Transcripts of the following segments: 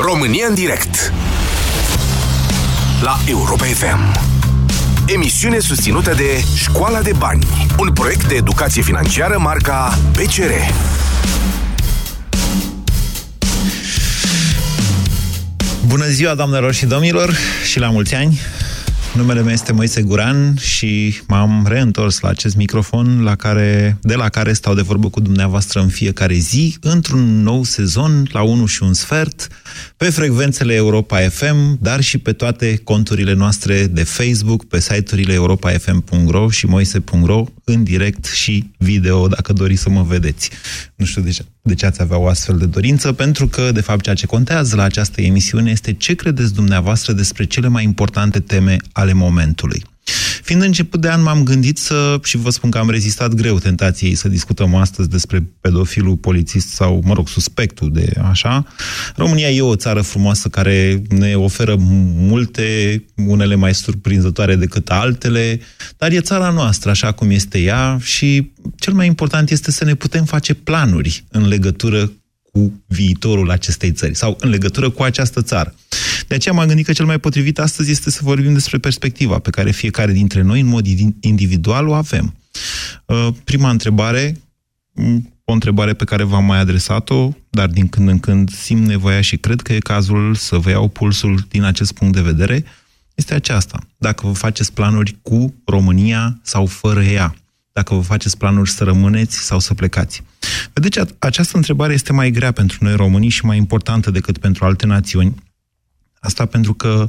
România în direct. La Europa FM Emisiune susținută de Școala de Bani Un proiect de educație financiară marca PCR Bună ziua, doamnelor și domnilor, și la mulți ani! Numele meu este Moise Guran și m-am reîntors la acest microfon la care, de la care stau de vorbă cu dumneavoastră în fiecare zi, într-un nou sezon, la 1 și un sfert, pe frecvențele Europa FM, dar și pe toate conturile noastre de Facebook, pe site-urile europafm.ro și moise.ro, în direct și video, dacă doriți să mă vedeți. Nu știu de ce, de ce ați avea o astfel de dorință, pentru că, de fapt, ceea ce contează la această emisiune este ce credeți dumneavoastră despre cele mai importante teme ale momentului. Fiind început de an, m-am gândit să, și vă spun că am rezistat greu tentației să discutăm astăzi despre pedofilul polițist sau, mă rog, suspectul de așa. România e o țară frumoasă care ne oferă multe, unele mai surprinzătoare decât altele, dar e țara noastră așa cum este ea și cel mai important este să ne putem face planuri în legătură cu viitorul acestei țări sau în legătură cu această țară. De aceea m-am gândit că cel mai potrivit astăzi este să vorbim despre perspectiva pe care fiecare dintre noi, în mod individual, o avem. Uh, prima întrebare, o întrebare pe care v-am mai adresat-o, dar din când în când simt nevoia și cred că e cazul să vă iau pulsul din acest punct de vedere, este aceasta. Dacă vă faceți planuri cu România sau fără ea dacă vă faceți planuri să rămâneți sau să plecați. Vedeți, această întrebare este mai grea pentru noi românii și mai importantă decât pentru alte națiuni. Asta pentru că,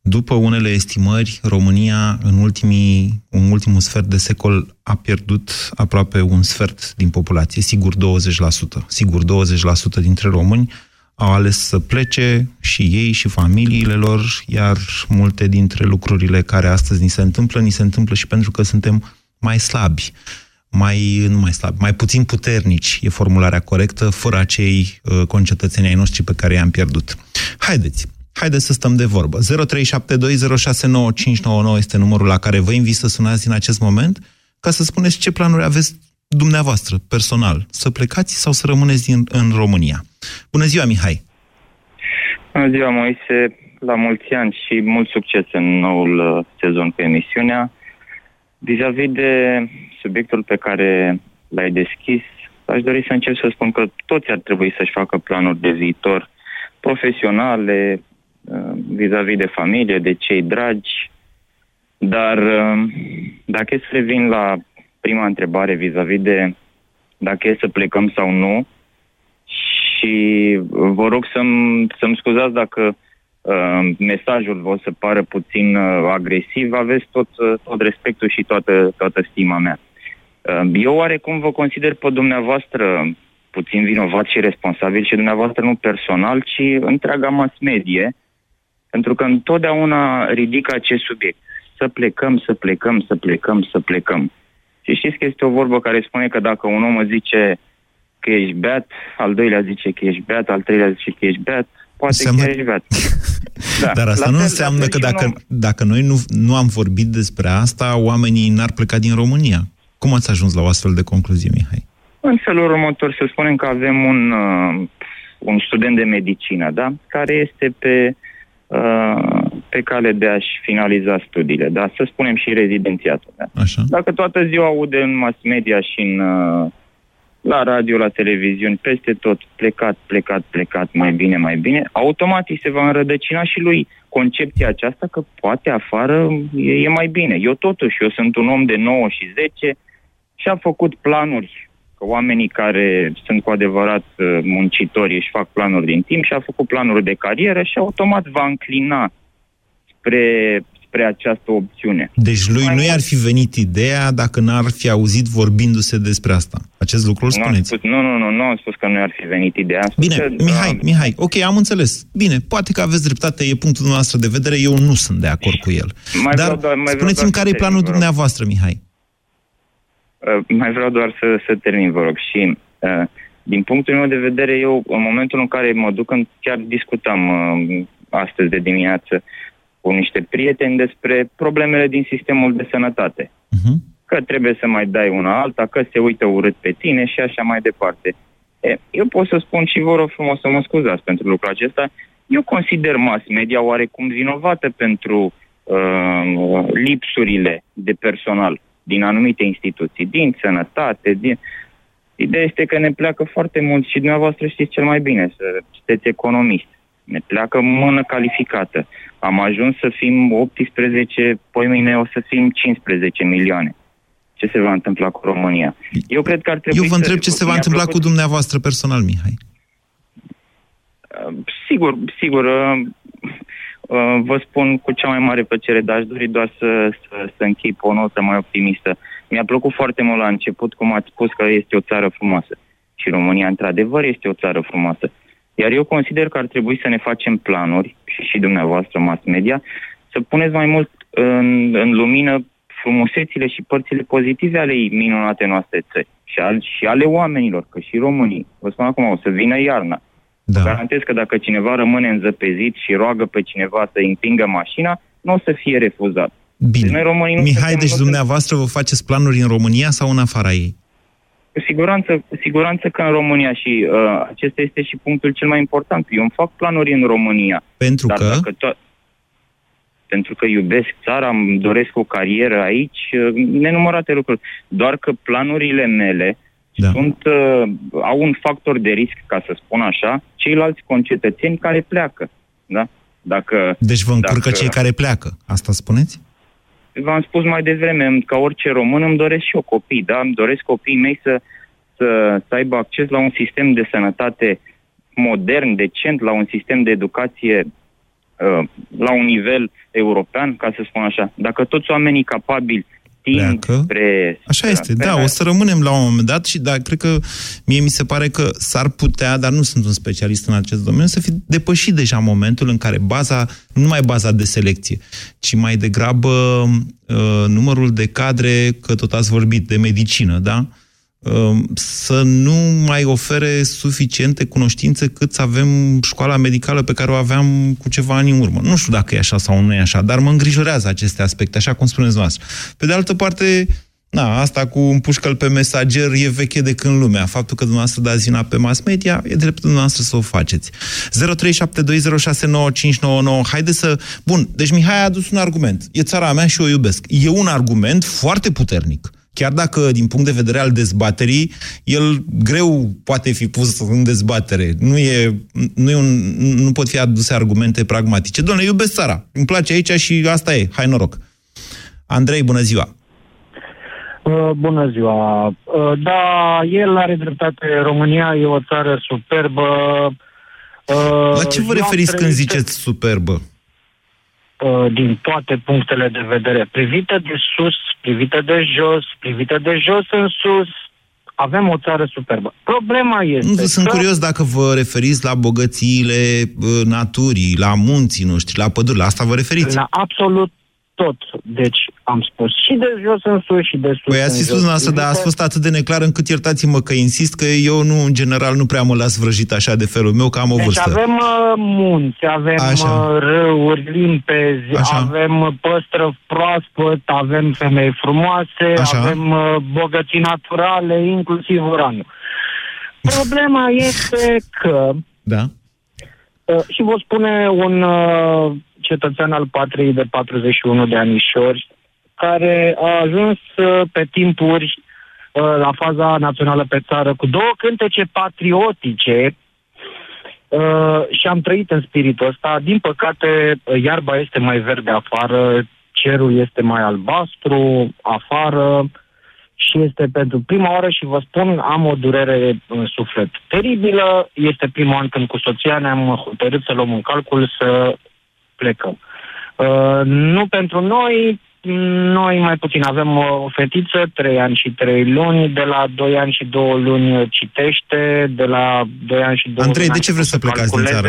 după unele estimări, România în ultimii, un ultimul sfert de secol a pierdut aproape un sfert din populație, sigur 20%. Sigur 20% dintre români au ales să plece și ei și familiile lor, iar multe dintre lucrurile care astăzi ni se întâmplă, ni se întâmplă și pentru că suntem mai slabi, mai, nu mai slabi, mai puțin puternici, e formularea corectă, fără acei uh, concetățeni ai noștri pe care i-am pierdut. Haideți, haideți să stăm de vorbă. 0372069599 este numărul la care vă invit să sunați în acest moment ca să spuneți ce planuri aveți dumneavoastră, personal, să plecați sau să rămâneți în, în România. Bună ziua, Mihai! Bună ziua, Moise! La mulți ani și mult succes în noul uh, sezon cu emisiunea. Vis-a-vis de subiectul pe care l-ai deschis, aș dori să încep să spun că toți ar trebui să-și facă planuri de viitor profesionale, uh, vis-a-vis de familie, de cei dragi, dar uh, dacă e să revin la prima întrebare vis-a-vis de dacă e să plecăm sau nu, și vă rog să-mi, să-mi scuzați dacă Uh, mesajul vă o să pară puțin uh, agresiv, aveți tot, uh, tot respectul și toată, toată stima mea. Uh, eu oarecum vă consider pe dumneavoastră puțin vinovat și responsabil și dumneavoastră nu personal, ci întreaga mass medie, pentru că întotdeauna ridică acest subiect. Să plecăm, să plecăm, să plecăm, să plecăm. Și știți că este o vorbă care spune că dacă un om zice că ești beat, al doilea zice că ești beat, al treilea zice că ești beat, poate Seamnă... că ești beat. Da. Dar asta la nu fel, înseamnă că dacă, om... dacă noi nu, nu am vorbit despre asta, oamenii n-ar pleca din România. Cum ați ajuns la o astfel de concluzie, Mihai? În felul următor, să spunem că avem un, uh, un student de medicină, da? Care este pe, uh, pe cale de a-și finaliza studiile, da? Să spunem și rezidențiatul, da? Așa. Dacă toată ziua aude în mass media și în uh, la radio, la televiziuni, peste tot, plecat, plecat, plecat, mai bine, mai bine, automat se va înrădăcina și lui concepția aceasta că poate afară e, e mai bine. Eu totuși, eu sunt un om de 9 și 10 și am făcut planuri, că oamenii care sunt cu adevărat uh, muncitori își fac planuri din timp și a făcut planuri de carieră și automat va înclina spre spre această opțiune. Deci lui Mai nu i-ar fi venit ideea dacă n-ar fi auzit vorbindu-se despre asta. Acest lucru îl spuneți. Spus, nu, nu, nu, nu am spus că nu i-ar fi venit ideea. Am Bine, că, Mihai, da, Mihai, ok, am înțeles. Bine, poate că aveți dreptate, e punctul nostru de vedere, eu nu sunt de acord cu el. Mai Dar doar, mai spuneți-mi care e planul dumneavoastră, Mihai. Uh, mai vreau doar să, să termin, vă rog. Și uh, din punctul meu de vedere, eu, în momentul în care mă duc, în, chiar discutam uh, astăzi de dimineață, uh, cu niște prieteni despre problemele din sistemul de sănătate. Uh-huh. Că trebuie să mai dai una alta, că se uită urât pe tine și așa mai departe. E, eu pot să spun și vă rog frumos să mă scuzați pentru lucrul acesta. Eu consider mass media oarecum vinovată pentru uh, lipsurile de personal din anumite instituții, din sănătate, din... Ideea este că ne pleacă foarte mult și dumneavoastră știți cel mai bine, să sunteți economist. Ne pleacă mână calificată. Am ajuns să fim 18, poi mâine o să fim 15 milioane. Ce se va întâmpla cu România? Eu cred că ar trebui Eu vă întreb ce se va întâmpla plăcut... cu dumneavoastră personal, Mihai. Uh, sigur, sigur. Uh, uh, vă spun cu cea mai mare plăcere, dar aș dori doar să, să, să închei pe o notă mai optimistă. Mi-a plăcut foarte mult la început cum ați spus că este o țară frumoasă. Și România, într-adevăr, este o țară frumoasă. Iar eu consider că ar trebui să ne facem planuri, și, și dumneavoastră, mass media, să puneți mai mult în, în lumină frumusețile și părțile pozitive ale minunate noastre țări și, al, și ale oamenilor, că și românii. Vă spun acum, o să vină iarna. Da. Garantez că dacă cineva rămâne înzăpezit și roagă pe cineva să împingă mașina, nu o să fie refuzat. Bine. Deci noi românii nu Mihai, deci dumneavoastră vă faceți planuri în România sau în afara ei? Cu siguranță, cu siguranță că în România și uh, acesta este și punctul cel mai important. Eu îmi fac planuri în România. Pentru dar că? Dacă to- pentru că iubesc țara, îmi doresc o carieră aici, uh, nenumărate lucruri. Doar că planurile mele da. sunt, uh, au un factor de risc, ca să spun așa, ceilalți concetățeni care pleacă. Da? Dacă, deci vă încurcă dacă... cei care pleacă, asta spuneți? V-am spus mai devreme, ca orice român îmi doresc și eu copii, da? Îmi doresc copiii mei să, să, să aibă acces la un sistem de sănătate modern, decent, la un sistem de educație uh, la un nivel european, ca să spun așa. Dacă toți oamenii capabili tind spre... Așa este, da, o să rămânem la un moment dat și da, cred că mie mi se pare că s-ar putea, dar nu sunt un specialist în acest domeniu, să fi depășit deja momentul în care baza, nu numai baza de selecție, ci mai degrabă uh, numărul de cadre, că tot ați vorbit, de medicină, da? Um, să nu mai ofere suficiente cunoștințe cât să avem școala medicală pe care o aveam cu ceva ani în urmă. Nu știu dacă e așa sau nu e așa, dar mă îngrijorează aceste aspecte, așa cum spuneți noastră. Pe de altă parte, na, asta cu un pușcăl pe mesager e veche de când lumea. Faptul că dumneavoastră dați vina pe mass media, e dreptul dumneavoastră să o faceți. 0372069599. Haideți să... Bun, deci Mihai a adus un argument. E țara mea și o iubesc. E un argument foarte puternic chiar dacă din punct de vedere al dezbaterii, el greu poate fi pus în dezbatere. Nu, e, nu, e un, nu pot fi aduse argumente pragmatice. Doamne, iubesc țara, îmi place aici și asta e, hai noroc. Andrei, bună ziua! Uh, bună ziua! Uh, da, el are dreptate. România e o țară superbă. Uh, La ce vă referiți când ziceți superbă? Uh, din toate punctele de vedere, privită de sus, privită de jos, privită de jos în sus, avem o țară superbă. Problema este Nu, Sunt că... curios dacă vă referiți la bogățiile uh, naturii, la munții noștri, la păduri, la asta vă referiți? La absolut tot. Deci am spus și de jos în sus și de sus Păi ați spus dumneavoastră, dar ați fost atât de neclar încât iertați-mă că insist că eu nu, în general, nu prea mă las vrăjit așa de felul meu, că am o deci vârstă. avem uh, munți, avem așa. Uh, râuri limpezi, așa. avem uh, păstră proaspăt, avem femei frumoase, așa. avem uh, bogății naturale, inclusiv uranul. Problema este că da. Uh, și vă spune un uh, cetățean al patriei de 41 de anișori, care a ajuns uh, pe timpuri uh, la faza națională pe țară cu două cântece patriotice uh, și am trăit în spiritul ăsta. Din păcate, iarba este mai verde afară, cerul este mai albastru afară și este pentru prima oară și vă spun, am o durere în suflet teribilă. Este primul an când cu soția ne-am hotărât să luăm un calcul să plecăm. Uh, nu pentru noi, noi mai puțin avem o fetiță, 3 ani și 3 luni, de la 2 ani și 2 luni citește, de la 2 ani și 2 Andrei, luni... de ce vreți să plecați din țară?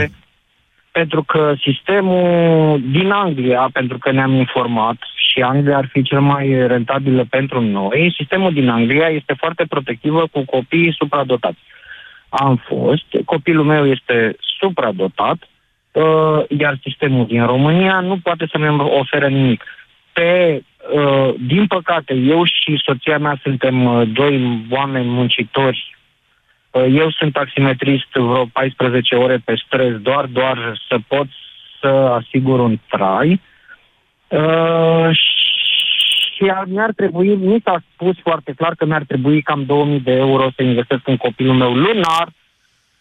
Pentru că sistemul din Anglia, pentru că ne-am informat și Anglia ar fi cel mai rentabilă pentru noi, sistemul din Anglia este foarte protectivă cu copiii supradotați. Am fost, copilul meu este supradotat, uh, iar sistemul din România nu poate să mi ofere nimic. Pe, uh, din păcate, eu și soția mea suntem uh, doi oameni muncitori Uh, eu sunt taximetrist vreo 14 ore pe stres doar, doar să pot să asigur un trai. Uh, și mi-ar trebui, mi s-a spus foarte clar că mi-ar trebui cam 2000 de euro să investesc în copilul meu lunar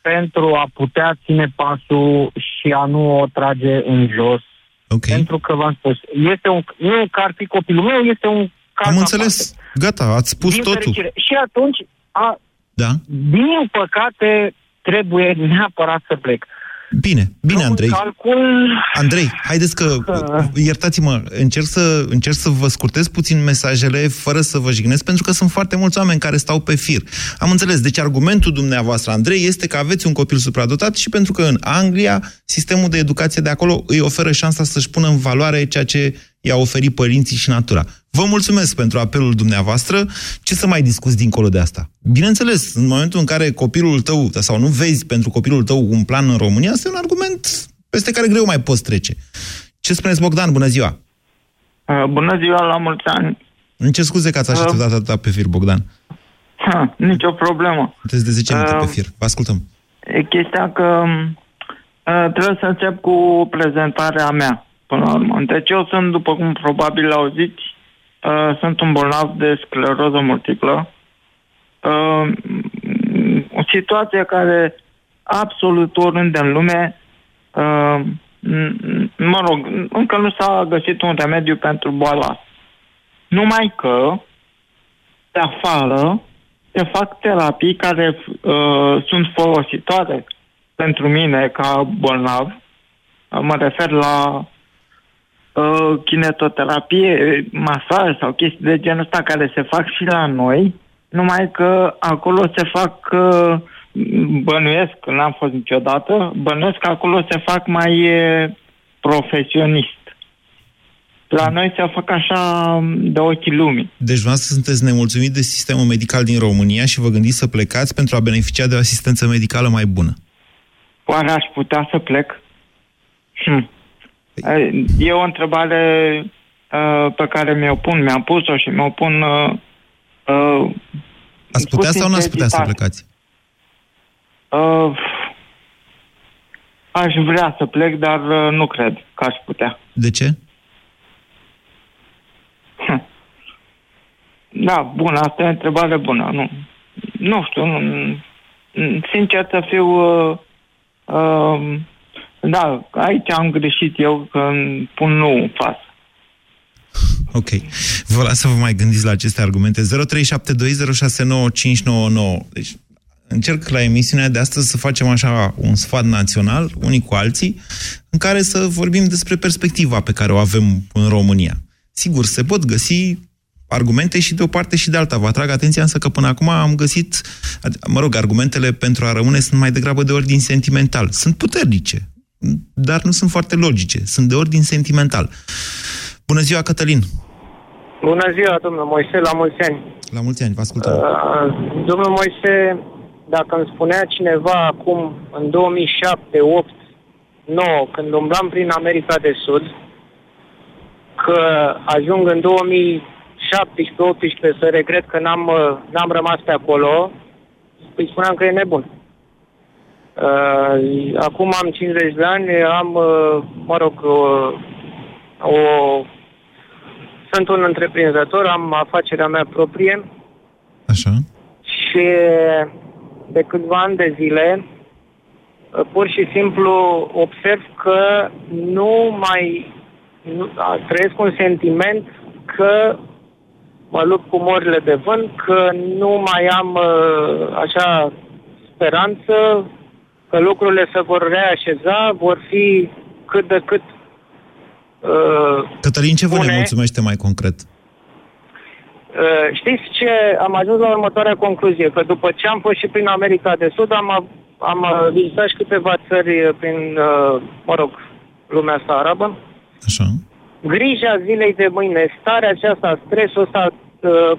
pentru a putea ține pasul și a nu o trage în jos. Okay. Pentru că v-am spus, este un, nu că ar fi copilul meu, este un caz Am înțeles. Aparte. Gata, ați spus din totul. Fericire. Și atunci, a, da? din păcate, trebuie neapărat să plec. Bine, bine, Andrei. Calcul... Andrei, haideți că, iertați-mă, încerc să, încerc să vă scurtez puțin mesajele fără să vă jignesc, pentru că sunt foarte mulți oameni care stau pe fir. Am înțeles, deci argumentul dumneavoastră, Andrei, este că aveți un copil supradotat și pentru că în Anglia sistemul de educație de acolo îi oferă șansa să-și pună în valoare ceea ce i-a oferit părinții și natura. Vă mulțumesc pentru apelul dumneavoastră. Ce să mai discuți dincolo de asta? Bineînțeles, în momentul în care copilul tău, sau nu vezi pentru copilul tău un plan în România, este un argument peste care greu mai poți trece. Ce spuneți, Bogdan? Bună ziua! Uh, bună ziua, la mulți ani! În ce scuze că ați așteptat uh, atâta pe fir, Bogdan? Ha, nicio problemă. Sunteți de 10 minute uh, pe fir. Vă ascultăm. E chestia că uh, trebuie să încep cu prezentarea mea până la urmă. Deci eu sunt, după cum probabil auziți, uh, sunt un bolnav de scleroză multiplă. Uh, o situație care absolut oriunde în lume, uh, mă rog, încă nu s-a găsit un remediu pentru boala Numai că, de afară, se fac terapii care uh, sunt folositoare pentru mine ca bolnav. Mă refer la uh, kinetoterapie, masaj sau chestii de genul ăsta care se fac și la noi, numai că acolo se fac, uh, bănuiesc, n-am fost niciodată, bănuiesc că acolo se fac mai uh, profesionist. La noi se fac așa de ochii lumii. Deci să sunteți nemulțumit de sistemul medical din România și vă gândiți să plecați pentru a beneficia de o asistență medicală mai bună. Oare aș putea să plec? Hm. E o întrebare uh, pe care mi-o pun, mi-am pus-o și mi-o pun... Uh, uh, ați putea sau nu ați putea să plecați? Uh, aș vrea să plec, dar uh, nu cred că aș putea. De ce? Hm. Da, bun, asta e o întrebare bună. Nu, nu știu, nu, sincer să fiu... Uh, uh, da, aici am greșit eu că pun nu în față. Ok. Vă las să vă mai gândiți la aceste argumente. 0372069599. Deci, încerc la emisiunea de astăzi să facem așa un sfat național, unii cu alții, în care să vorbim despre perspectiva pe care o avem în România. Sigur, se pot găsi argumente și de o parte și de alta. Vă atrag atenția însă că până acum am găsit, mă rog, argumentele pentru a rămâne sunt mai degrabă de ordin sentimental. Sunt puternice dar nu sunt foarte logice, sunt de ordin sentimental. Bună ziua, Cătălin! Bună ziua, domnul Moise, la mulți ani! La mulți ani, vă ascultăm. Uh, domnul Moise, dacă îmi spunea cineva acum, în 2007, 8, 9, când umblam prin America de Sud, că ajung în 2017-18 să regret că n-am, n-am rămas pe acolo, îi spuneam că e nebun. Uh, acum am 50 de ani, am, uh, mă rog, uh, o, sunt un întreprinzător, am afacerea mea proprie. Așa. Și de câțiva ani de zile, uh, pur și simplu observ că nu mai nu, trăiesc un sentiment că mă lupt cu morile de vânt, că nu mai am uh, așa speranță că lucrurile se vor reașeza, vor fi cât de cât uh, Cătălin, ce vă ne mulțumește mai concret? Uh, știți ce? Am ajuns la următoarea concluzie, că după ce am fost și prin America de Sud, am, am vizitat și câteva țări prin, uh, mă rog, lumea asta arabă. Așa. Grija zilei de mâine, starea aceasta, stresul ăsta uh,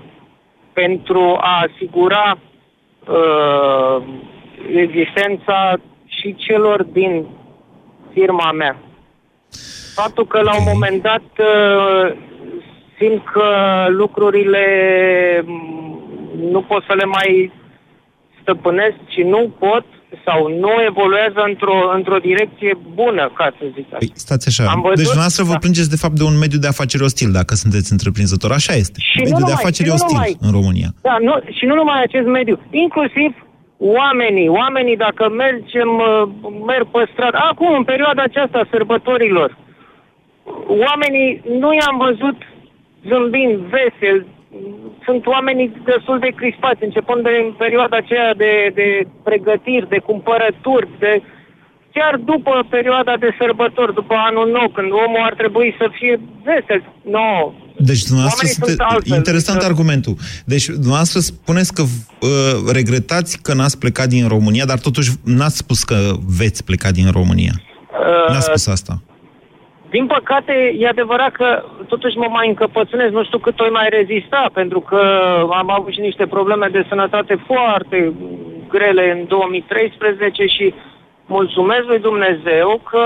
pentru a asigura uh, existența și celor din firma mea. Faptul că la un moment dat uh, simt că lucrurile mm, nu pot să le mai stăpânesc și nu pot sau nu evoluează într-o, într-o direcție bună, ca să zic așa. Păi, stați așa. Am văzut- deci dumneavoastră vă da. plângeți de fapt de un mediu de afaceri ostil, dacă sunteți întreprinzător. Așa este. Și nu mediu de numai, afaceri și nu ostil numai. în România. Da, nu, și nu numai acest mediu, inclusiv oamenii. Oamenii, dacă mergem, uh, merg pe stradă, acum, în perioada aceasta a sărbătorilor, oamenii nu i-am văzut zâmbind, vesel, sunt oamenii destul de crispați, începând de în perioada aceea de, de pregătiri, de cumpărături, de chiar după perioada de sărbători, după anul nou, când omul ar trebui să fie vesel. No, Deci, dumneavoastră, Oamenii sunte... sunt altfel. interesant Adică- argumentul. Deci, dumneavoastră spuneți că uh, regretați că n-ați plecat din România, dar totuși n-ați spus că veți pleca din România. N-ați uh, spus asta. Din păcate, e adevărat că totuși mă mai încăpățânez, nu știu cât o mai rezista, pentru că am avut și niște probleme de sănătate foarte grele în 2013 și mulțumesc lui Dumnezeu că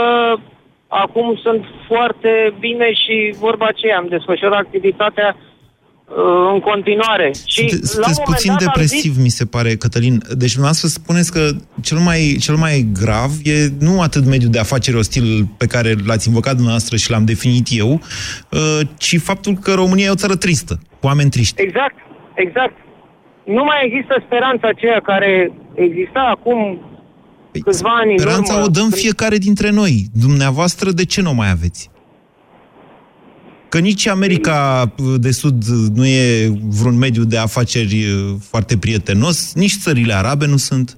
acum sunt foarte bine și vorba aceea, am desfășurat activitatea uh, în continuare. Și Sunte- la un Sunteți moment puțin dat am depresiv, zis, mi se pare, Cătălin. Deci, dumneavoastră spuneți că cel mai, cel mai grav e nu atât mediul de afaceri ostil pe care l-ați invocat dumneavoastră și l-am definit eu, uh, ci faptul că România e o țară tristă, cu oameni triști. Exact, exact. Nu mai există speranța aceea care exista acum Păi, câțiva ani în Speranța urmă, o dăm când- fiecare dintre noi. Dumneavoastră, de ce nu o mai aveți? Că nici America de Sud nu e vreun mediu de afaceri uh, foarte prietenos, nici țările arabe nu sunt.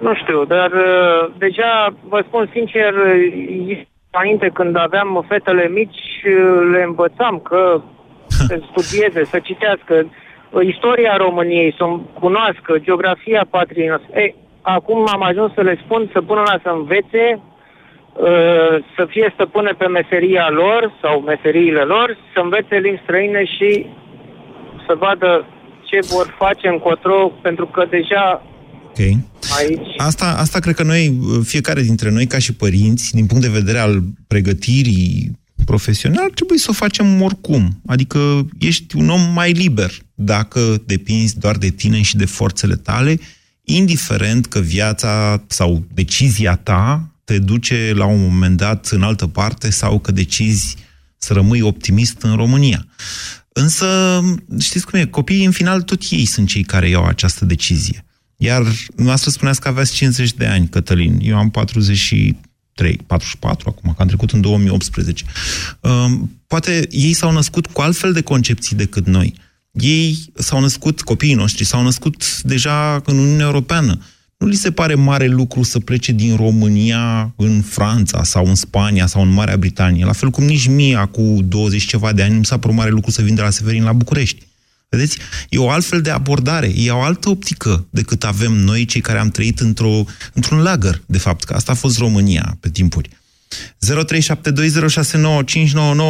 Nu știu, dar uh, deja vă spun sincer, uh, înainte când aveam fetele mici, uh, le învățam că să studieze, să citească uh, istoria României, să o cunoască, geografia patriei noastre. Ei, acum am ajuns să le spun să pună la să învețe, uh, să fie stăpâne pe meseria lor sau meseriile lor, să învețe limbi străine și să vadă ce vor face încotro, pentru că deja Ok. aici... Asta, asta cred că noi, fiecare dintre noi, ca și părinți, din punct de vedere al pregătirii profesional, trebuie să o facem oricum. Adică ești un om mai liber dacă depinzi doar de tine și de forțele tale, indiferent că viața sau decizia ta te duce la un moment dat în altă parte sau că decizi să rămâi optimist în România. Însă, știți cum e, copiii în final tot ei sunt cei care iau această decizie. Iar noastră spuneați că aveați 50 de ani, Cătălin. Eu am 43, 44 acum, că am trecut în 2018. Um, Poate ei s-au născut cu altfel de concepții decât noi. Ei s-au născut, copiii noștri s-au născut deja în Uniunea Europeană. Nu li se pare mare lucru să plece din România în Franța sau în Spania sau în Marea Britanie. La fel cum nici mie, cu 20 ceva de ani, nu mi s-a părut mare lucru să vin de la Severin la București. Vedeți? E o altfel de abordare, e o altă optică decât avem noi, cei care am trăit într-o, într-un lagăr, de fapt, că asta a fost România pe timpuri.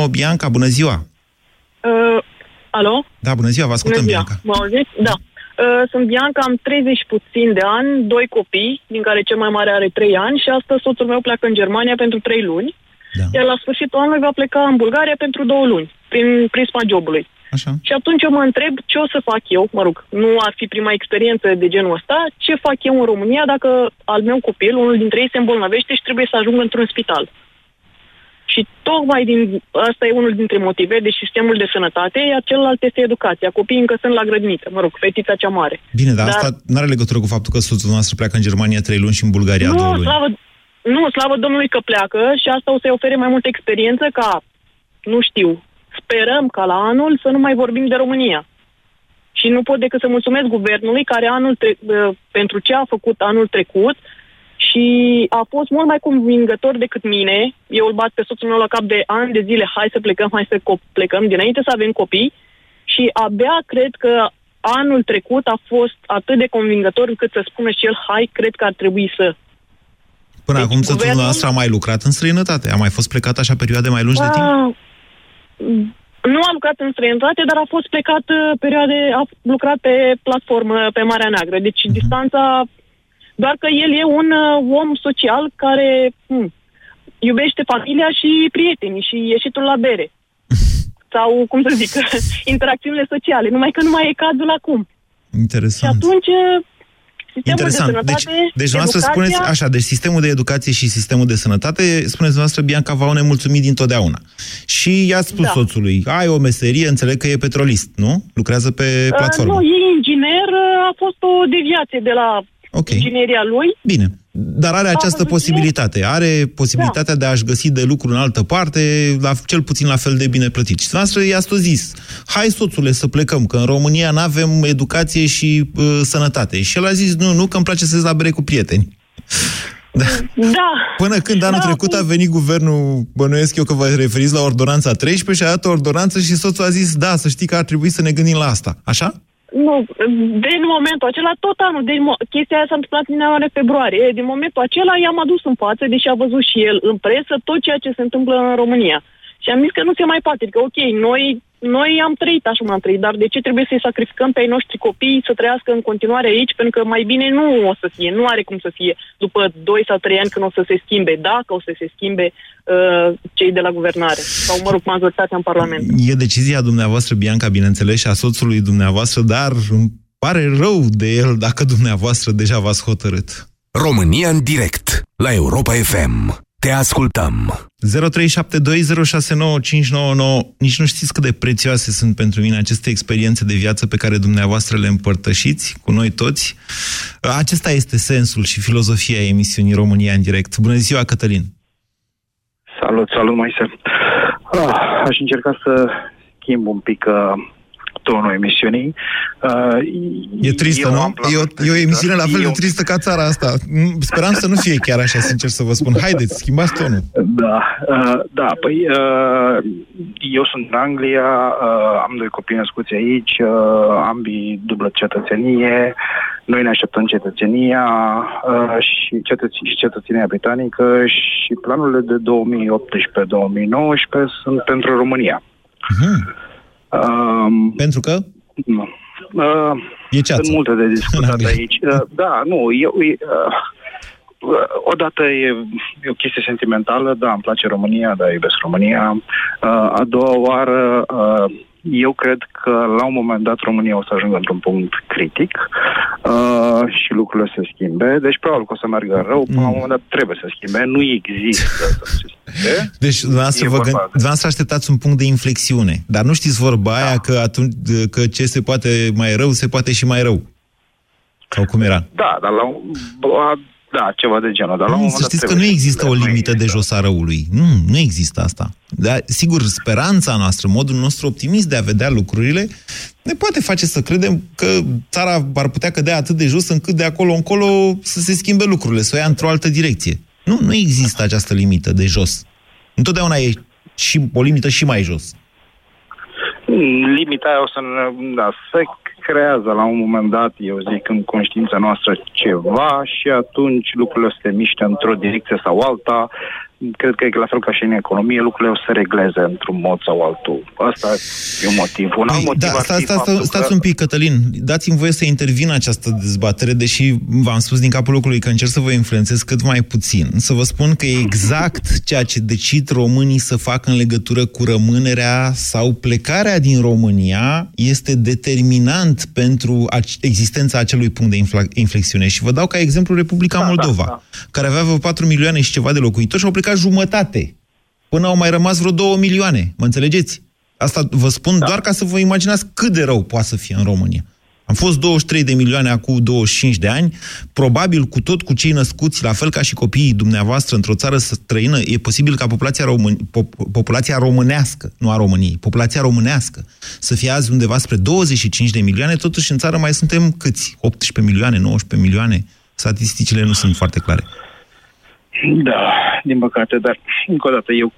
0372069599 Bianca, bună ziua! Uh, alo? Da, bună ziua, vă ascultăm, Bună ziua. Bianca. Mă auziți? Da. Uh, sunt Bianca, am 30 puțin de ani, doi copii, din care cel mai mare are 3 ani și astăzi soțul meu pleacă în Germania pentru 3 luni, Da. iar la sfârșitul anului va pleca în Bulgaria pentru 2 luni, prin prisma jobului. Așa. Și atunci eu mă întreb ce o să fac eu, mă rog, nu ar fi prima experiență de genul ăsta, ce fac eu în România dacă al meu copil, unul dintre ei se îmbolnăvește și trebuie să ajungă într-un spital. Și tocmai din asta e unul dintre motive, deci sistemul de sănătate, iar celălalt este educația. Copiii încă sunt la grădiniță, mă rog, fetița cea mare. Bine, dar, Dar- asta nu are legătură cu faptul că soțul noastră pleacă în Germania trei luni și în Bulgaria două Nu, luni. slavă, nu, slavă Domnului că pleacă și asta o să-i ofere mai multă experiență ca, nu știu, sperăm ca la anul să nu mai vorbim de România. Și nu pot decât să mulțumesc guvernului care anul tre- uh, pentru ce a făcut anul trecut și a fost mult mai convingător decât mine. Eu îl bat pe soțul meu la cap de ani de zile, hai să plecăm, hai să co- plecăm, dinainte să avem copii. Și abia cred că anul trecut a fost atât de convingător încât să spună și el, hai, cred că ar trebui să. Până Deci, acum soțul guvernul- noastră a mai lucrat în străinătate. A mai fost plecat așa perioade mai lungi de timp? Ah, Nu am lucrat în străinătate, dar a fost plecat uh, perioade, a lucrat pe platformă pe Marea Neagră. Deci Mhm. distanța, doar că el e un uh, om social care hm, iubește familia și prietenii și ieșitul la bere. Sau, cum să zic, interacțiunile sociale. Numai că nu mai e cazul acum. Interesant. Și atunci sistemul Interesant. de sănătate, deci, deci dumneavoastră educația, spuneți așa, deci sistemul de educație și sistemul de sănătate, spuneți dumneavoastră, Bianca, v-au nemulțumit dintotdeauna. Și i-ați spus Da. soțului, ai o meserie, înțeleg că e petrolist, nu? Lucrează pe uh, platformă. nu, e inginer, uh, a fost o deviație de la Ok. ingineria lui. Bine, dar are această văzut posibilitate. Are posibilitatea de a-și găsi de lucru în altă parte, la, cel puțin la fel de bine plătit. Și dumneavoastră i-ați tot zis, hai soțule să plecăm, că în România nu avem educație și uh, sănătate. Și el a zis, nu, nu, că îmi place să ies la bere cu prieteni. Da. Da. Până când anul Da, trecut a acum- venit guvernul, bănuiesc eu că vă referiți la ordonanța 13 și a dat o ordonanță și soțul a zis, da, să știi că ar trebui să ne gândim la asta. Așa? Nu, din momentul acela, tot anul, deci mo- chestia aia s-a întâmplat din ianuarie februarie. Din momentul acela i-am adus în față, deși a văzut și el în presă tot ceea ce se întâmplă în România. Și am zis că nu se mai poate, că ok, noi, noi am trăit așa cum am trăit, dar de ce trebuie să-i sacrificăm pe ai noștri copii să trăiască în continuare aici, pentru că mai bine nu o să fie, nu are cum să fie după 2 sau 3 ani când o să se schimbe, dacă o să se schimbe uh, cei de la guvernare, sau mă rog, majoritatea în Parlament. E decizia dumneavoastră, Bianca, bineînțeles, și a soțului dumneavoastră, dar îmi pare rău de el dacă dumneavoastră deja v-ați hotărât. România în direct la Europa FM. Te ascultăm. 0372069599 Nici nu știți cât de prețioase sunt pentru mine aceste experiențe de viață pe care dumneavoastră le împărtășiți cu noi toți. Acesta este sensul și filozofia emisiunii România în direct. Bună ziua, Cătălin! Salut, salut, Moise. Ah, aș încerca să schimb un pic uh, tonul emisiunii. Uh, E tristă, eu nu? am E o, planul e o emisiune la fel de eu- tristă ca țara asta. Mm, Speram să nu fie chiar așa, sincer să vă spun. Haideți, schimbați tonul. Da, uh, da, păi uh, eu sunt în Anglia, uh, am doi copii născuți aici, uh, ambii dublă cetățenie, noi ne așteptăm cetățenia uh, și, cetăț- și cetățenia britanică și planurile de 2018-2019 sunt pentru România. Mhm. Um, Pentru că nu. Uh, e ceață. Sunt multe de În discutat Anglia. aici. Uh, Da, nu, eu, eu, uh, odată e, e o chestie sentimentală, da, îmi place România, da, iubesc România. Uh, A doua oară, uh, eu cred că la un moment dat România o să ajungă într-un punct critic uh, și lucrurile se schimbe. Deci probabil că o să meargă rău, până la un moment dat trebuie să se schimbe. Nu există să se schimbe. Deci, dumneavoastră, E vă vorba gând... de- dumneavoastră așteptați un punct de inflexiune. Dar nu știți vorba Da. aia că, atunci, că ce se poate mai rău, se poate și mai rău. Sau cum era? Da, dar la un, ba, da, ceva de genul. Dar la un Nu, moment să dat știți că trebuie nu să există o schimbe. Nu limită de există. jos a răului. Nu, nu există asta. Dar, sigur, speranța noastră, modul nostru optimist de a vedea lucrurile, ne poate face să credem că țara ar putea cădea atât de jos încât de acolo încolo să se schimbe lucrurile, să o ia într-o altă direcție. Nu, nu există această limită de jos. Întotdeauna e și o limită și mai jos. Mm, Limita aia o să ne, da, se creează la un moment dat, eu zic, în conștiința noastră ceva și atunci lucrurile se miște într-o direcție sau alta. Cred că e la fel ca și în economie, lucrurile o să se regleze într-un mod sau altul. Asta e un motiv. Un alt Păi, motiv da, ar sta, fi sta, faptul sta, stați că... un pic, Cătălin. Dați-mi voie să intervin în această dezbatere, deși v-am spus din capul locului că încerc să vă influențez cât mai puțin. Să vă spun că e exact ceea ce decid românii să facă în legătură cu rămânerea sau plecarea din România este determinant pentru ac- existența acelui punct de infla- inflexiune. Și vă dau ca exemplu Republica Da, da, Moldova, da. care avea vreo 4 milioane și ceva de locuitori și au plecat jumătate. Până au mai rămas vreo 2 milioane. Mă înțelegeți? Asta vă spun da. doar ca să vă imaginați cât de rău poate să fie în România. Am fost 23 de milioane acum 25 de ani, probabil cu tot cu cei născuți, la fel ca și copiii dumneavoastră într-o țară străină, e posibil ca populația, român, pop, populația românească, nu a României, populația românească să fie azi undeva spre 25 de milioane, totuși în țară mai suntem câți? 18 milioane, 19 milioane? Statisticile nu sunt foarte clare. Da, din păcate, dar încă o dată, eu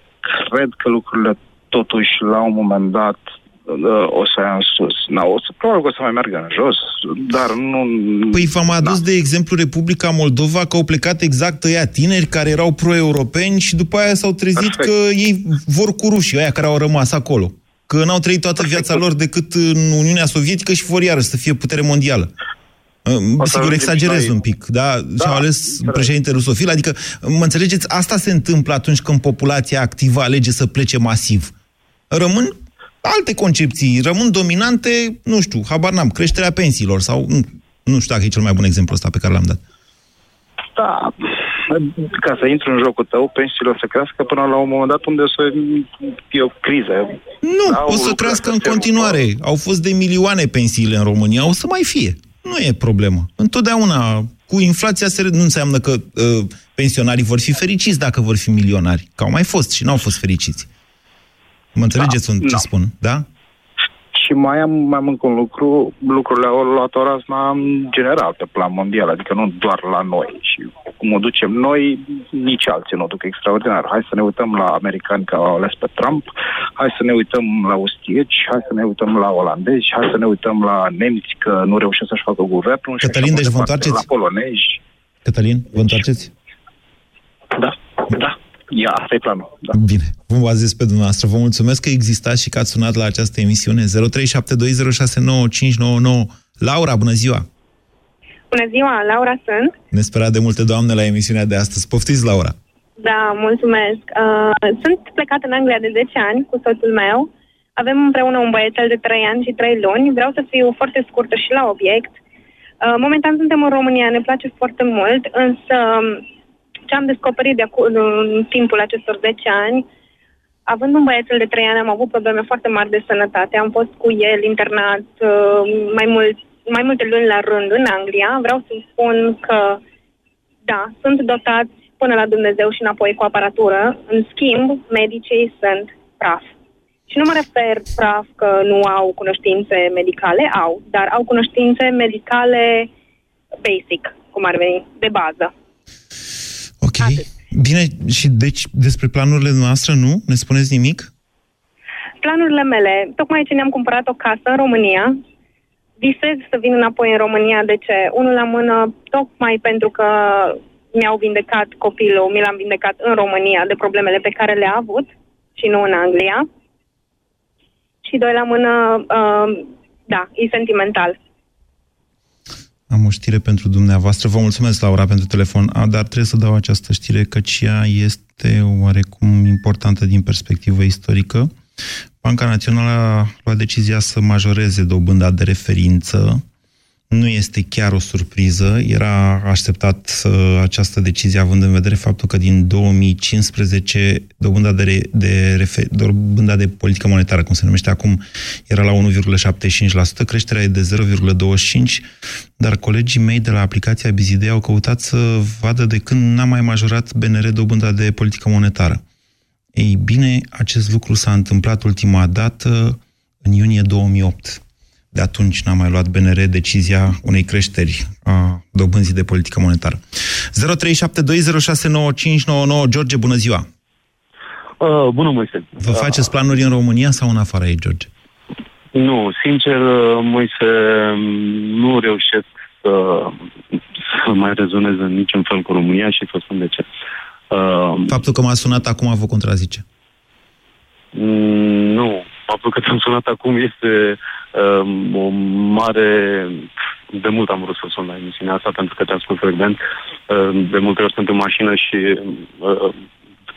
cred că lucrurile totuși la un moment dat uh, o să ia în sus. Na, o să, probabil că o să mai meargă în jos, dar nu... Păi v-am adus Da. de exemplu Republica Moldova că au plecat exact ăia tineri care erau pro-europeni și după aia s-au trezit Perfect. că ei vor cu rușii, ăia care au rămas acolo. Că n-au trăit toată viața lor decât în Uniunea Sovietică și vor iarăși să fie putere mondială. Uh, Sigur, ajungem exagerez și noi. un pic, da? Da, Și-au ales înțeleg. președinte rusofil, adică, mă înțelegeți, asta se întâmplă atunci când populația activă alege să plece masiv. Rămân alte concepții rămân dominante, nu știu, habar n-am, creșterea pensiilor sau... Nu, nu știu dacă e cel mai bun exemplu ăsta pe care l-am dat. Da, ca să intru în jocul tău, pensiile o să crească până la un moment dat unde o să e o criză. Nu, Da, o să lucru crească în asta se continuare. Au fost de milioane pensiile în România, o să mai fie. Nu e problemă. Întotdeauna, cu inflația se... nu înseamnă că uh, pensionarii vor fi fericiți dacă vor fi milionari. Că au mai fost și n-au fost fericiți. Mă înțelegeți Da, ce da. spun, da? Și mai am, mai am încă un lucru, lucrurile au luat o razna în general pe plan mondial, adică nu doar la noi. Și cum o ducem noi, nici alții nu o duc extraordinar. Hai să ne uităm la americani că au ales pe Trump, hai să ne uităm la austrieci, hai să ne uităm la olandezi, hai să ne uităm la nemți că nu reușesc să-și facă guvernul. și Cătălin, așa mai deci vă departe, întoarceți? La polonezi. Cătălin, vă întoarceți? Da, da. Ia, asta e planul. Da. Bine, vă bazez pe dumneavoastră. Vă mulțumesc că existați și că ați sunat la această emisiune. 0372069599. Laura, bună ziua! Bună ziua, Laura sunt. Ne spera de multe doamne la emisiunea de astăzi. Poftiți, Laura! Da, mulțumesc. Uh, sunt plecat în Anglia de 10 ani cu soțul meu. Avem împreună un băiețel de 3 ani și 3 luni. Vreau să fiu foarte scurtă și la obiect. Uh, momentan suntem în România, ne place foarte mult, însă um, ce am descoperit de acu- în timpul acestor 10 ani, având un băiețel de 3 ani, am avut probleme foarte mari de sănătate. Am fost cu el internat uh, mai, mult, mai multe luni la rând în Anglia. Vreau să spun că, da, sunt dotați până la Dumnezeu și înapoi cu aparatură. În schimb, medicii sunt praf. Și nu mă refer praf că nu au cunoștințe medicale, au, dar au cunoștințe medicale basic, cum ar veni, de bază. Ok. Bine, și deci despre planurile noastre nu? Ne spuneți nimic? Planurile mele, tocmai ce ne-am cumpărat o casă în România, visez să vin înapoi în România. De ce? Unul la mână, tocmai pentru că mi-au vindecat copilul, mi l-am vindecat în România de problemele pe care le-a avut și nu în Anglia. Și doi la mână, uh, da, e sentimental. Am o știre pentru dumneavoastră. Vă mulțumesc, Laura, pentru telefon. A, dar trebuie să dau această știre, căci ea este oarecum importantă din perspectivă istorică. Banca Națională a luat decizia să majoreze dobânda de referință. Nu este chiar o surpriză. Era așteptat uh, această decizie, având în vedere faptul că din 2015 dobânda de, re, de, refer, dobânda de politică monetară, cum se numește acum, era la 1,75%, creșterea e de 0,25%, dar colegii mei de la aplicația Bizidei au căutat să vadă de când n-a mai majorat BNR dobânda de politică monetară. Ei bine, acest lucru s-a întâmplat ultima dată în iunie 2008. De atunci n-a mai luat BNR decizia unei creșteri a dobânzii de politică monetară. 0372069599 George, bună ziua! Uh, bună, Moise. Vă faceți planuri în România sau în afara ei, George? Nu, sincer, uh, Moise, nu reușesc să, să mai rezonez în niciun fel cu România și să spun de ce. Uh, Faptul că m-a sunat acum vă contrazice. mm, nu, faptul că te-am sunat acum este uh, o mare... De mult am vrut să sun la emisiunea asta pentru că te ascult frecvent. Uh, de multe ori sunt în mașină și uh,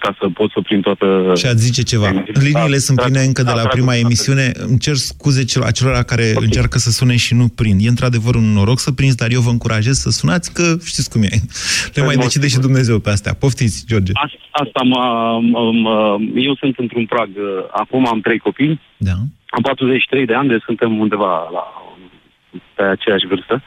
ca să pot să prind toată... Și ați zice ceva. Liniile sunt pline încă de la prima emisiune. Îmi cer scuze cel- acelora care okay. încearcă să sune și nu prind. E într-adevăr un noroc să prinzi, dar eu vă încurajez să sunați, că știți cum e. Le mai decide și Dumnezeu pe astea. Poftiți, George. Asta, asta mă, mă, mă, eu sunt într-un prag. uh, Acum am trei copii. Da. Am 43 de ani, deci suntem undeva la, pe aceeași vârstă.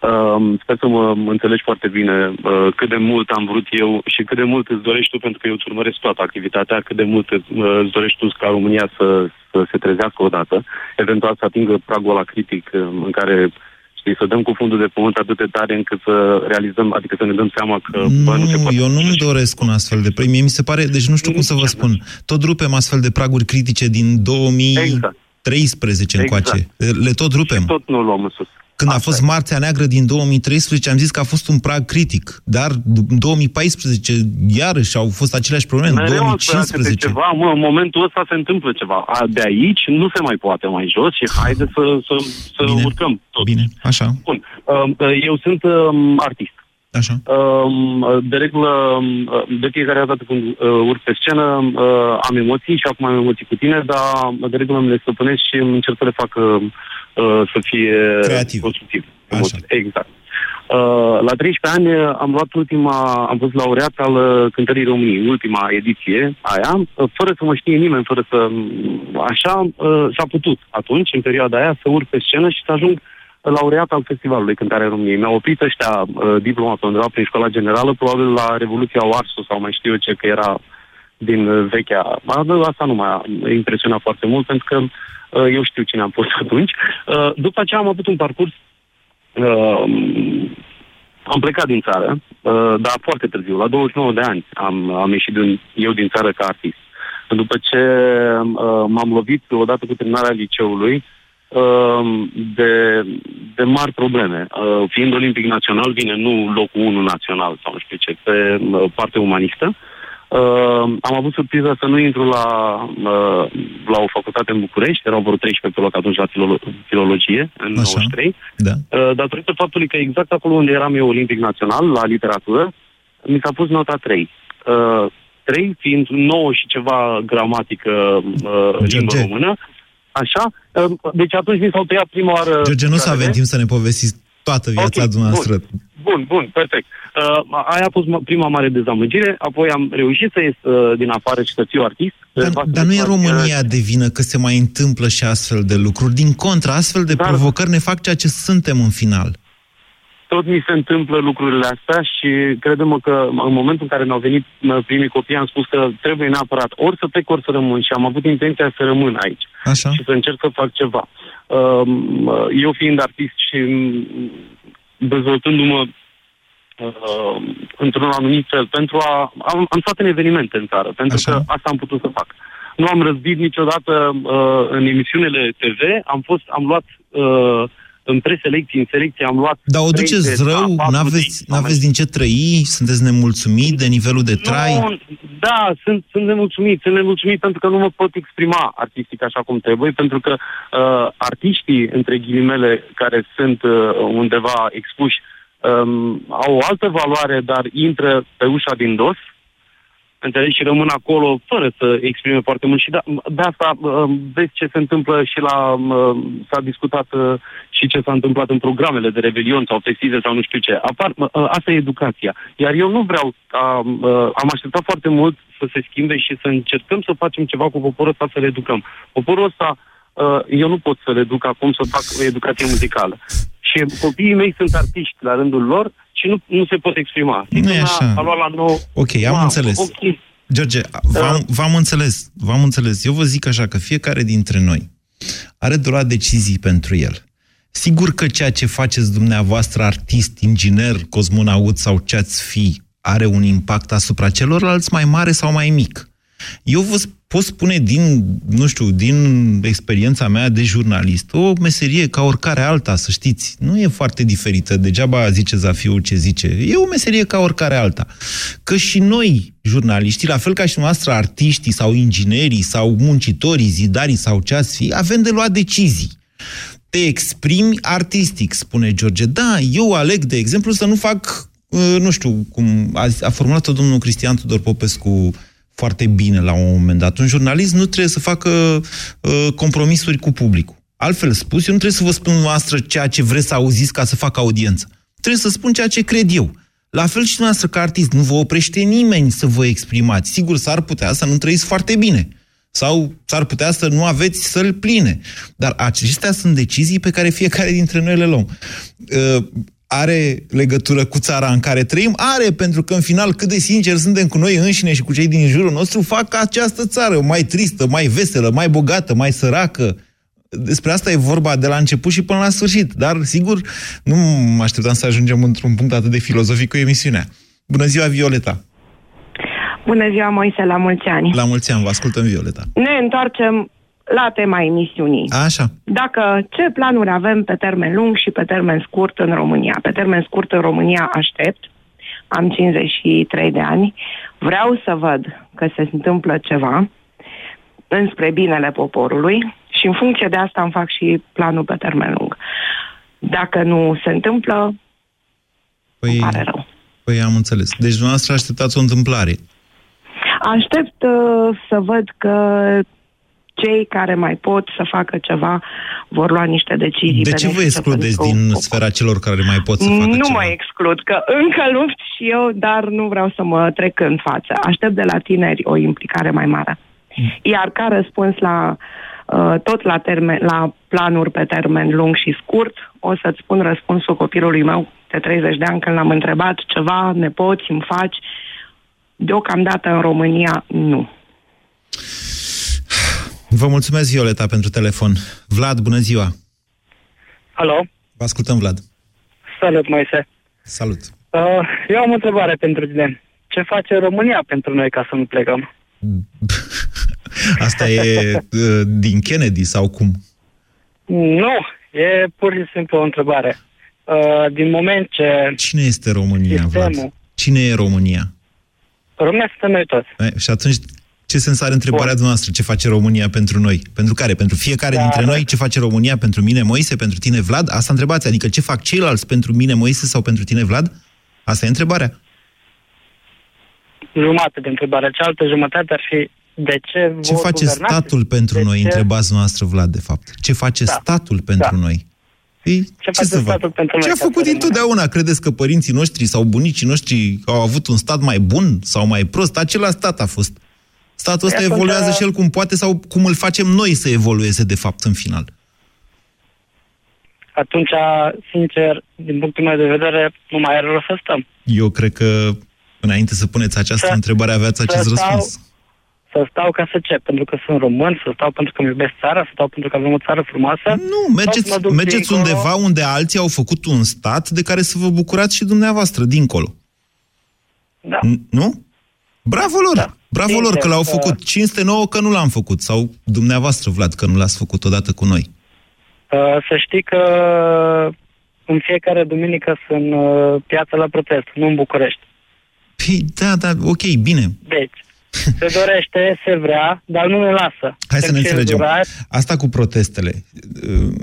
Uh, sper să mă înțelegi foarte bine uh, cât de mult am vrut eu și cât de mult îți dorești tu, pentru că eu îți urmăresc toată activitatea, cât de mult îți, uh, îți dorești tu ca România să, să se trezească odată, eventual să atingă pragul ăla critic uh, în care știi, să dăm cu fundul de pământ atât de tare încât să realizăm, adică să ne dăm seama că bă, nu se Nu, poate. eu nu-mi doresc un astfel de prag. Mie mi se pare, deci nu știu cum să vă spun. Tot rupem astfel de praguri critice din 2013 încoace. Le tot rupem. Tot nu luăm în sus. Când a fost Marțea Neagră din 2013, am zis că a fost un prag critic. Dar în 2014, iarăși, au fost aceleași probleme. În Mereu am sperat câte 2015. ceva, mă, în momentul ăsta se întâmplă ceva. A, de aici nu se mai poate mai jos și haide să, să, să Bine. urcăm tot. Bine, așa. Bun. Uh, Eu sunt um, artist. Așa. Um, de regulă, um, de fiecare dată când uh, urc pe scenă, uh, am emoții și acum am emoții cu tine, dar de regulă mi le stăpânesc și încerc să le fac uh, să fie Creativ. constructiv. Emoții. Exact. Uh, la 13 ani am luat ultima, am fost laureat al uh, Cântării României, ultima ediție aia, uh, fără să mă știe nimeni, fără să... Așa s-a putut atunci, în perioada aia, să urc pe scenă și să ajung laureat al Festivalului Cântarea României. Mi-au oprit ăștia diploma pe undeva prin școala generală, probabil la Revoluția Oarsu sau mai știu eu ce, că era din vechea... Asta nu m-a impresionat foarte mult, pentru că eu știu cine am fost atunci. După aceea am avut un parcurs Uh, am plecat din țară, uh, dar foarte târziu, la 29 de ani am, am ieșit din, eu din țară ca artist. După ce uh, m-am lovit odată cu terminarea liceului uh, de, de mari probleme. Uh, fiind olimpic național, vine nu locul 1 național sau nu știu ce, pe uh, parte umanistă. Uh, Uh, am avut surpriza să nu intru la, uh, la o facultate în București, erau vreo 13 pe loc atunci la filolo- filologie, în Așa. 93, da. uh, datorită faptului că exact acolo unde eram eu olimpic național, la literatură, mi s-a pus nota 3. Uh, 3 fiind 9 și ceva gramatică uh, limba română, Așa? Uh, deci atunci mi s-au tăiat prima oară... George, nu să avem timp să ne povestiți toată viața okay, dumneavoastră. Bun, bun, bun perfect. Uh, aia a fost prima mare dezamăgire, apoi am reușit să ies uh, din afară și să fiu artist. Dar, dar nu e România de vină că se mai întâmplă și astfel de lucruri. Din contră, astfel de dar, provocări ne fac ceea ce suntem în final. Tot mi se întâmplă lucrurile astea și credem că în momentul în care mi-au venit primii copii am spus că trebuie neapărat ori să plec, ori să rămân și am avut intenția să rămân aici Așa. și să încerc să fac ceva. Um, eu fiind artist și dezvoltându-mă uh, într-un anumit fel, pentru a... Am, am stat în evenimente în țară, pentru Așa. că asta am putut să fac. Nu am răzbit niciodată uh, în emisiunile TV, am fost, am luat uh, în preselecții, în selecție, am luat... Dar o duceți rău? N-aveți, n-aveți din ce trăi? Sunteți nemulțumit de nivelul de trai? Nu, da, sunt, sunt nemulțumit. Sunt nemulțumit pentru că nu mă pot exprima artistic așa cum trebuie, pentru că uh, artiștii, între ghilimele, care sunt uh, undeva expuși um, au o altă valoare, dar intră pe ușa din dos, înțelegi, și rămân acolo fără să exprime foarte mult. Și de, de asta um, vezi ce se întâmplă și la... Um, s-a discutat uh, și ce s-a întâmplat în programele de rebelion sau festize sau nu știu ce. Apar, uh, asta e educația. Iar eu nu vreau... Um, uh, am așteptat foarte mult să se schimbe și să încercăm să facem ceva cu poporul ăsta, să-l educăm. Poporul ăsta eu nu pot să le duc acum să fac o educație muzicală. Și copiii mei sunt artiști la rândul lor și nu, nu se pot exprima. Nu e așa. A luat la nou. Ok, am wow, înțeles. Okay. George, v-am, v-am înțeles, v-am înțeles. Eu vă zic așa, că fiecare dintre noi are de luat decizii pentru el. Sigur că ceea ce faceți dumneavoastră, artist, inginer, cosmonaut sau ce ați fi, are un impact asupra celorlalți mai mare sau mai mic. Eu vă pot spune din, nu știu, din experiența mea de jurnalist, o meserie ca oricare alta, să știți, nu e foarte diferită, degeaba zice Zafiu ce zice, e o meserie ca oricare alta. Că și noi, jurnaliștii, la fel ca și noastră artiștii sau inginerii sau muncitorii, zidarii sau ce ați fi, avem de luat decizii te exprimi artistic, spune George. Da, eu aleg, de exemplu, să nu fac, uh, nu știu, cum a, a formulat-o domnul Cristian Tudor Popescu foarte bine la un moment dat. Un jurnalist nu trebuie să facă uh, compromisuri cu publicul. Altfel spus, eu nu trebuie să vă spun noastră ceea ce vreți să auziți ca să fac audiență. Trebuie să spun ceea ce cred eu. La fel și noastră ca artist, nu vă oprește nimeni să vă exprimați. Sigur, s-ar putea să nu trăiți foarte bine. Sau s-ar putea să nu aveți să-l pline. Dar acestea sunt decizii pe care fiecare dintre noi le luăm. Uh, are legătură cu țara în care trăim? Are, pentru că în final cât de sincer suntem cu noi înșine și cu cei din jurul nostru, fac această țară mai tristă, mai veselă, mai bogată, mai săracă. Despre asta e vorba de la început și până la sfârșit. Dar, sigur, nu mă așteptam să ajungem într-un punct atât de filozofic cu emisiunea. Bună ziua, Violeta! Bună ziua, Moise, la mulți ani! La mulți ani, vă ascultăm, Violeta! Ne întoarcem la tema emisiunii. Așa. Dacă ce planuri avem pe termen lung și pe termen scurt în România. Pe termen scurt în România aștept, am 53 de ani, vreau să văd că se întâmplă ceva înspre binele poporului și în funcție de asta îmi fac și planul pe termen lung. Dacă nu se întâmplă, păi, îmi pare rău. Păi am înțeles. Deci dumneavoastră așteptați o întâmplare. Aștept uh, să văd că cei care mai pot să facă ceva vor lua niște decizii. De ce vă benefice excludeți pentru- din sfera celor care mai pot să facă nu ceva? mă exclud, că încă lupt și eu, dar nu vreau să mă trec în față. Aștept de la tineri o implicare mai mare. Iar ca răspuns la uh, tot la, termen, la planuri pe termen lung și scurt, o să-ți spun răspunsul copilului meu de 30 de ani când l-am întrebat ceva, nepoți, îmi faci. Deocamdată în România, nu. Vă mulțumesc, Violeta, pentru telefon. Vlad, bună ziua! Alo, Vă ascultăm, Vlad. salut Moise. Salut. Uh, eu am o întrebare pentru tine. Ce face România pentru noi ca să nu plecăm? Asta e uh, din Kennedy sau cum? Nu, e pur și simplu o întrebare. Uh, din moment ce Cine este România, Vlad? sistemul... Cine e România? România suntem noi toți. E, și atunci, ce sens are întrebarea noastră? Ce face România pentru noi? Pentru care? Pentru fiecare Da, dintre da. noi? Ce face România pentru mine, Moise, pentru tine, Vlad? Asta întrebați. Adică ce fac ceilalți pentru mine, Moise, sau pentru tine, Vlad? Asta e întrebarea. Jumate de întrebare. Cealaltă jumătate ar fi de ce Ce vor face guvernații? statul pentru De noi? ce- Întrebați noastră, Vlad, de fapt. Ce face Da. statul pentru Da. noi? Ei, Ce face să fac? statul pentru noi Ce a ca făcut să rămână? întotdeauna? Credeți că părinții noștri sau bunicii noștri au avut un stat mai bun sau mai prost? Același stat a fost. Statul ăsta Păi atunci- evoluează și el cum poate sau cum îl facem noi să evolueze, de fapt, în final. Atunci, sincer, din punctul meu de vedere, nu mai are rost să stăm. Eu cred că, înainte să puneți această Să- întrebare, aveați să acest stau- răspuns. Să stau ca să ce? Pentru că sunt român, să stau pentru că îmi iubesc țara, să stau pentru că avem o țară frumoasă? Nu, mergeți, Sau să mă duc mergeți dincolo? undeva unde alții au făcut un stat de care să vă bucurați și dumneavoastră, dincolo. Da. N- Nu? Bravo lor! Da. Bravo lor Sincer, că l-au că- făcut. Cinste nouă că nu l-am făcut. Sau dumneavoastră, Vlad, că nu l-ați făcut odată cu noi. Uh, să știi că în fiecare duminică sunt uh, piața la protest, nu în București. Păi, da, da, ok, bine. Deci, se dorește, se vrea, dar nu ne lasă. Hai să ne Suntem înțelegem. cenzurați. Asta cu protestele. uh,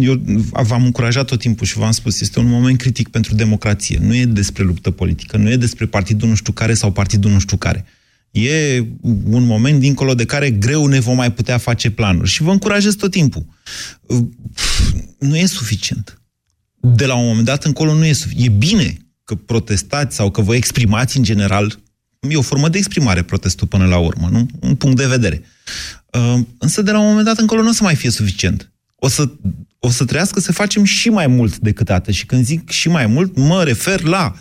Eu v-am încurajat tot timpul și v-am spus, este un moment critic pentru democrație. Nu e despre luptă politică, nu e despre partidul nu știu care sau partidul nu știu care. E un moment dincolo de care greu ne vom mai putea face planuri. Și vă încurajez tot timpul. Uh, Nu e suficient. De la un moment dat încolo nu e suficient. E bine că protestați sau că vă exprimați în general. E o formă de exprimare protestul până la urmă, nu? Un punct de vedere. Uh, Însă de la un moment dat încolo nu o să mai fie suficient. O să, o să trească să facem și mai mult decât atât. Și când zic și mai mult, mă refer la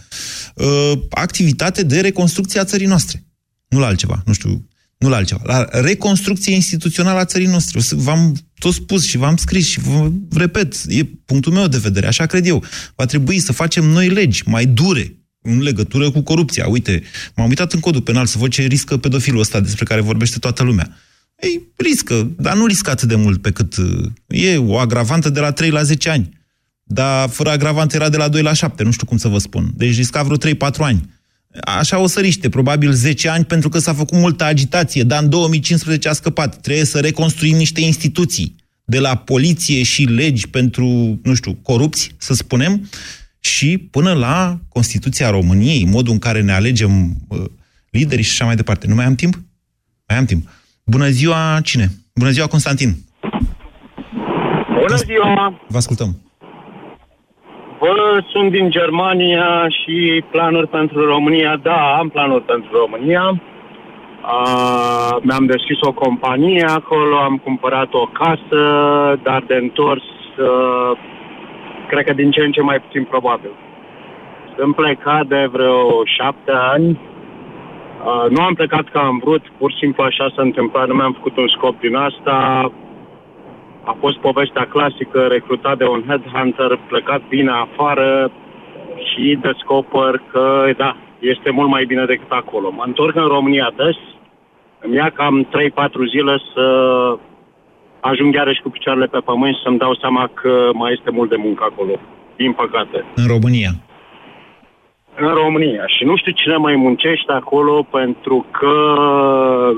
uh, activitate de reconstrucție a țării noastre. Nu la altceva, nu știu, nu la altceva. La reconstrucție instituțională a țării noastre. O să- V-am tot spus și v-am scris și vă repet, e punctul meu de vedere, așa cred eu. Va trebui să facem noi legi mai dure în legătură cu corupția. Uite, m-am uitat în codul penal să văd ce riscă pedofilul ăsta despre care vorbește toată lumea. Ei, riscă, dar nu riscă atât de mult pe cât... uh, E o agravantă de la 3 la 10 ani. Dar fără agravant era de la 2 la 7, nu știu cum să vă spun. Deci risca vreo 3-4 ani. Așa o săriște, probabil 10 ani, pentru că s-a făcut multă agitație, dar în 2015 a scăpat. Trebuie să reconstruim niște instituții, de la poliție și legi pentru, nu știu, corupți, să spunem, și până la Constituția României, modul în care ne alegem uh, liderii și așa mai departe. Nu mai am timp? Mai am timp. Bună ziua, cine? Bună ziua, Constantin. Bună ziua! Vă ascultăm. Vă sunt din Germania și planuri pentru România. Da, am planuri pentru România. A, mi-am deschis o companie acolo, am cumpărat o casă, dar de întors, a, cred că din ce în ce mai puțin probabil. Sunt plecat de vreo șapte ani. A, nu am plecat ca am vrut, pur și simplu așa s-a întâmplat, nu mi-am făcut un scop din asta. A fost povestea clasică, recrutat de un headhunter, plecat bine afară și descoper că, da, este mult mai bine decât acolo. Mă întorc în România des, îmi ia cam 3-4 zile să ajung iarăși cu picioarele pe pământ și să-mi dau seama că mai este mult de muncă acolo, din păcate. În România. În România. Și nu știu cine mai muncește acolo pentru că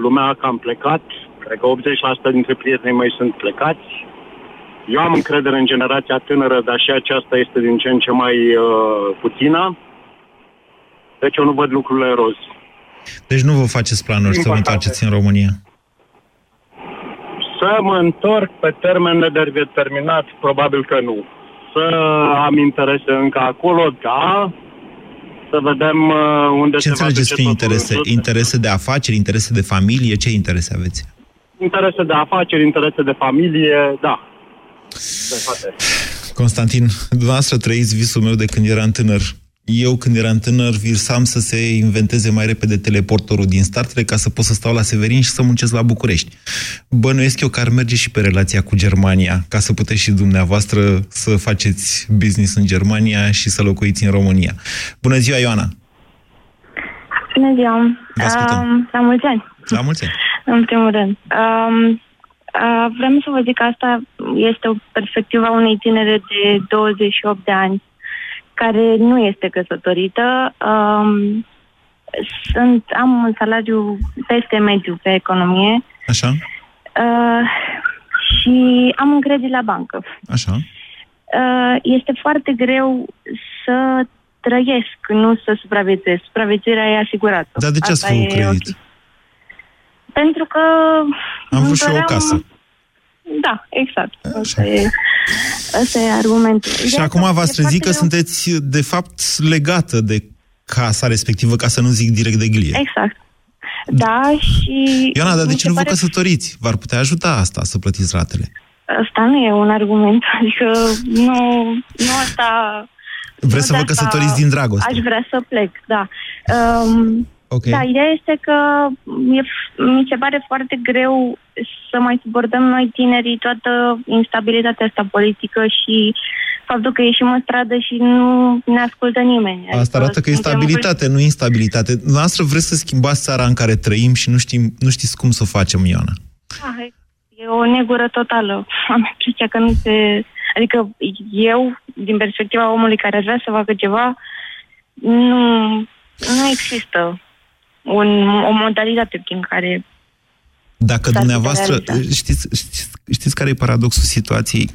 lumea a cam plecat. Cred că 80% dintre prietenii mei sunt plecați. Eu am încredere în generația tânără, dar și aceasta este din ce în ce mai uh, puțină. Deci eu nu văd lucrurile roz. Deci nu vă faceți planuri Din să vă păcate. întoarceți în România? Să mă întorc pe termen nedeterminat, probabil că nu. Să am interese încă acolo, da. Să vedem uh, unde Ce se va înțelegeți duce prin totul în interese? sus. Interese de afaceri, interese de familie? Ce interese aveți? Interese de afaceri, interese de familie, da. De toate. Constantin, dumneavoastră trăiți visul meu de când eram tânăr. Eu, când eram tânăr, visam să se inventeze mai repede teleportorul din Star Trek ca să pot să stau la Severin și să muncesc la București. Bănuiesc eu că ar merge și pe relația cu Germania, ca să puteți și dumneavoastră să faceți business în Germania și să locuiți în România. Bună ziua, Ioana! Bună ziua! Vă ascultăm. Um, la mulți ani, La mulți ani! În primul rând. Um, uh, vreau să vă zic că asta este o perspectivă a unei tinere de 28 de ani care nu este căsătorită. Um, sunt, am un salariu peste mediu pe economie Așa? uh, și am un credit la bancă. Așa? Uh, este foarte greu să trăiesc, nu să supraviețuiesc. Supraviețuirea e asigurată. Dar de ce ați Asta făcut e credit? ok. Pentru că... Am vrut și eu o îmi doream- casă. Da, exact. Asta e, asta e argumentul. Și De acum asta v-ați e trezit că foarte greu. sunteți, de fapt, legată de casa respectivă, ca să nu zic direct de glie. Exact. Da, și... Ioana, dar de mi ce se nu vă pare- căsătoriți? V-ar putea ajuta asta să plătiți ratele. Asta nu e un argument. Adică nu, nu asta... Vreți să nu vă de asta căsătoriți din dragoste? Aș vrea să plec, da. Um, Ok. Da, ideea este că e, mi se pare foarte greu să mai suportăm noi tinerii toată instabilitatea asta politică și faptul că ieșim în stradă și nu ne ascultă nimeni. Asta arată că e suntem stabilitate, nu instabilitate. Noastră vreți să schimbați țara în care trăim și nu, știm, nu știți cum să o facem, Ioana. Ah, E o negură totală. Am impresia că nu se... Adică eu, din perspectiva omului care ar vrea să facă ceva, nu, nu există un, o modalitate prin care... Dacă S-ar dumneavoastră, putea realiza. știți, știți, știți care e paradoxul situației?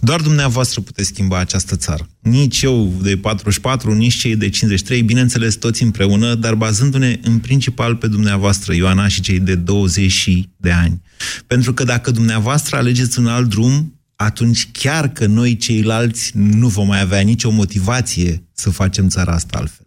Doar dumneavoastră puteți schimba această țară. Nici eu de 44, nici cei de 53, bineînțeles toți împreună, dar bazându-ne în principal pe dumneavoastră, Ioana, și cei de 20 de ani. Pentru că dacă dumneavoastră alegeți un alt drum, atunci chiar că noi ceilalți nu vom mai avea nicio motivație să facem țara asta altfel.